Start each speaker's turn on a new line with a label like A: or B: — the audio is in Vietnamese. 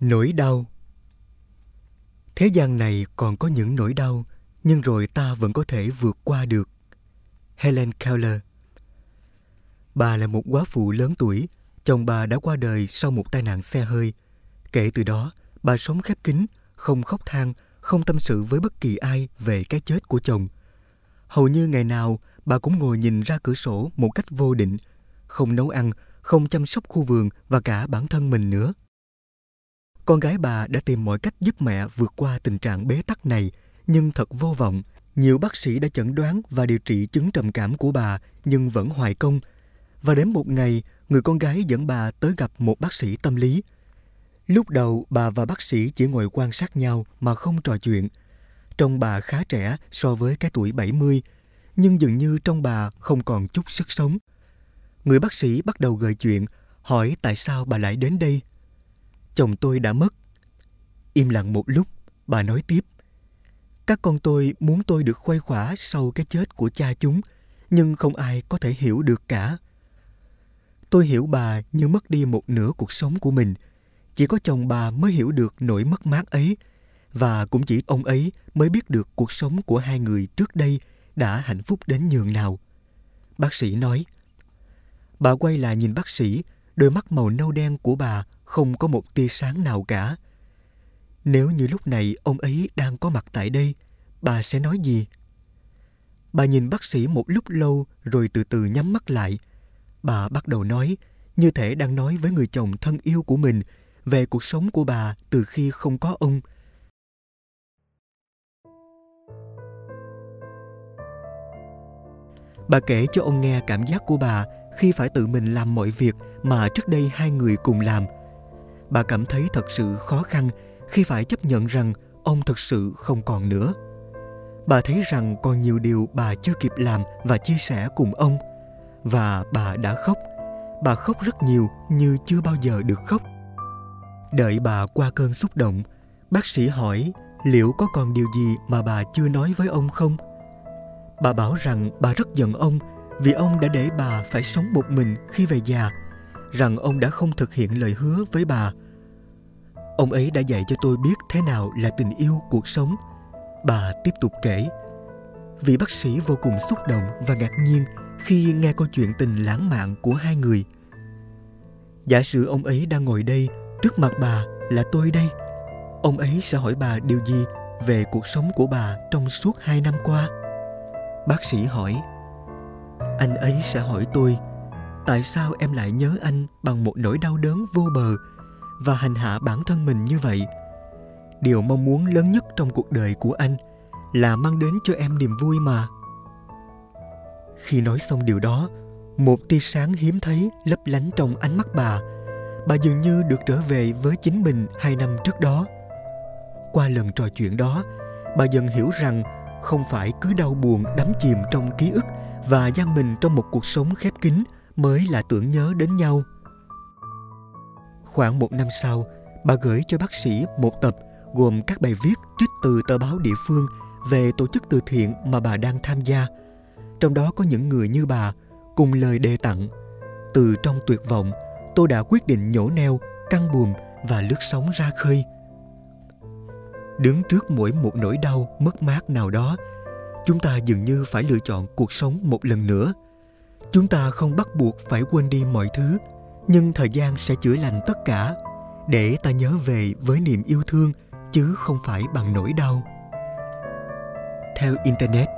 A: Nỗi đau Thế gian này còn có những nỗi đau, nhưng rồi ta vẫn có thể vượt qua được. Helen Keller Bà là một quá phụ lớn tuổi, chồng bà đã qua đời sau một tai nạn xe hơi. Kể từ đó, bà sống khép kín, không khóc than, không tâm sự với bất kỳ ai về cái chết của chồng. Hầu như ngày nào, bà cũng ngồi nhìn ra cửa sổ một cách vô định, không nấu ăn, không chăm sóc khu vườn và cả bản thân mình nữa. Con gái bà đã tìm mọi cách giúp mẹ vượt qua tình trạng bế tắc này, nhưng thật vô vọng. Nhiều bác sĩ đã chẩn đoán và điều trị chứng trầm cảm của bà nhưng vẫn hoài công. Và đến một ngày, người con gái dẫn bà tới gặp một bác sĩ tâm lý. Lúc đầu, bà và bác sĩ chỉ ngồi quan sát nhau mà không trò chuyện. Trông bà khá trẻ so với cái tuổi 70, nhưng dường như trong bà không còn chút sức sống. Người bác sĩ bắt đầu gợi chuyện, hỏi tại sao bà lại đến đây chồng tôi đã mất. Im lặng một lúc, bà nói tiếp. Các con tôi muốn tôi được khuây khỏa sau cái chết của cha chúng, nhưng không ai có thể hiểu được cả. Tôi hiểu bà như mất đi một nửa cuộc sống của mình. Chỉ có chồng bà mới hiểu được nỗi mất mát ấy, và cũng chỉ ông ấy mới biết được cuộc sống của hai người trước đây đã hạnh phúc đến nhường nào. Bác sĩ nói. Bà quay lại nhìn bác sĩ, đôi mắt màu nâu đen của bà không có một tia sáng nào cả. Nếu như lúc này ông ấy đang có mặt tại đây, bà sẽ nói gì? Bà nhìn bác sĩ một lúc lâu rồi từ từ nhắm mắt lại. Bà bắt đầu nói, như thể đang nói với người chồng thân yêu của mình về cuộc sống của bà từ khi không có ông. Bà kể cho ông nghe cảm giác của bà khi phải tự mình làm mọi việc mà trước đây hai người cùng làm – bà cảm thấy thật sự khó khăn khi phải chấp nhận rằng ông thực sự không còn nữa. Bà thấy rằng còn nhiều điều bà chưa kịp làm và chia sẻ cùng ông. Và bà đã khóc. Bà khóc rất nhiều như chưa bao giờ được khóc. Đợi bà qua cơn xúc động, bác sĩ hỏi liệu có còn điều gì mà bà chưa nói với ông không? Bà bảo rằng bà rất giận ông vì ông đã để bà phải sống một mình khi về già rằng ông đã không thực hiện lời hứa với bà. Ông ấy đã dạy cho tôi biết thế nào là tình yêu cuộc sống. Bà tiếp tục kể. Vị bác sĩ vô cùng xúc động và ngạc nhiên khi nghe câu chuyện tình lãng mạn của hai người. Giả sử ông ấy đang ngồi đây, trước mặt bà là tôi đây. Ông ấy sẽ hỏi bà điều gì về cuộc sống của bà trong suốt hai năm qua? Bác sĩ hỏi. Anh ấy sẽ hỏi tôi, tại sao em lại nhớ anh bằng một nỗi đau đớn vô bờ và hành hạ bản thân mình như vậy? Điều mong muốn lớn nhất trong cuộc đời của anh là mang đến cho em niềm vui mà. Khi nói xong điều đó, một tia sáng hiếm thấy lấp lánh trong ánh mắt bà. Bà dường như được trở về với chính mình hai năm trước đó. Qua lần trò chuyện đó, bà dần hiểu rằng không phải cứ đau buồn đắm chìm trong ký ức và giam mình trong một cuộc sống khép kín mới là tưởng nhớ đến nhau. Khoảng một năm sau, bà gửi cho bác sĩ một tập gồm các bài viết trích từ tờ báo địa phương về tổ chức từ thiện mà bà đang tham gia. Trong đó có những người như bà cùng lời đề tặng. Từ trong tuyệt vọng, tôi đã quyết định nhổ neo, căng buồm và lướt sóng ra khơi. Đứng trước mỗi một nỗi đau, mất mát nào đó, chúng ta dường như phải lựa chọn cuộc sống một lần nữa – chúng ta không bắt buộc phải quên đi mọi thứ, nhưng thời gian sẽ chữa lành tất cả, để ta nhớ về với niềm yêu thương, chứ không phải bằng nỗi đau. Theo internet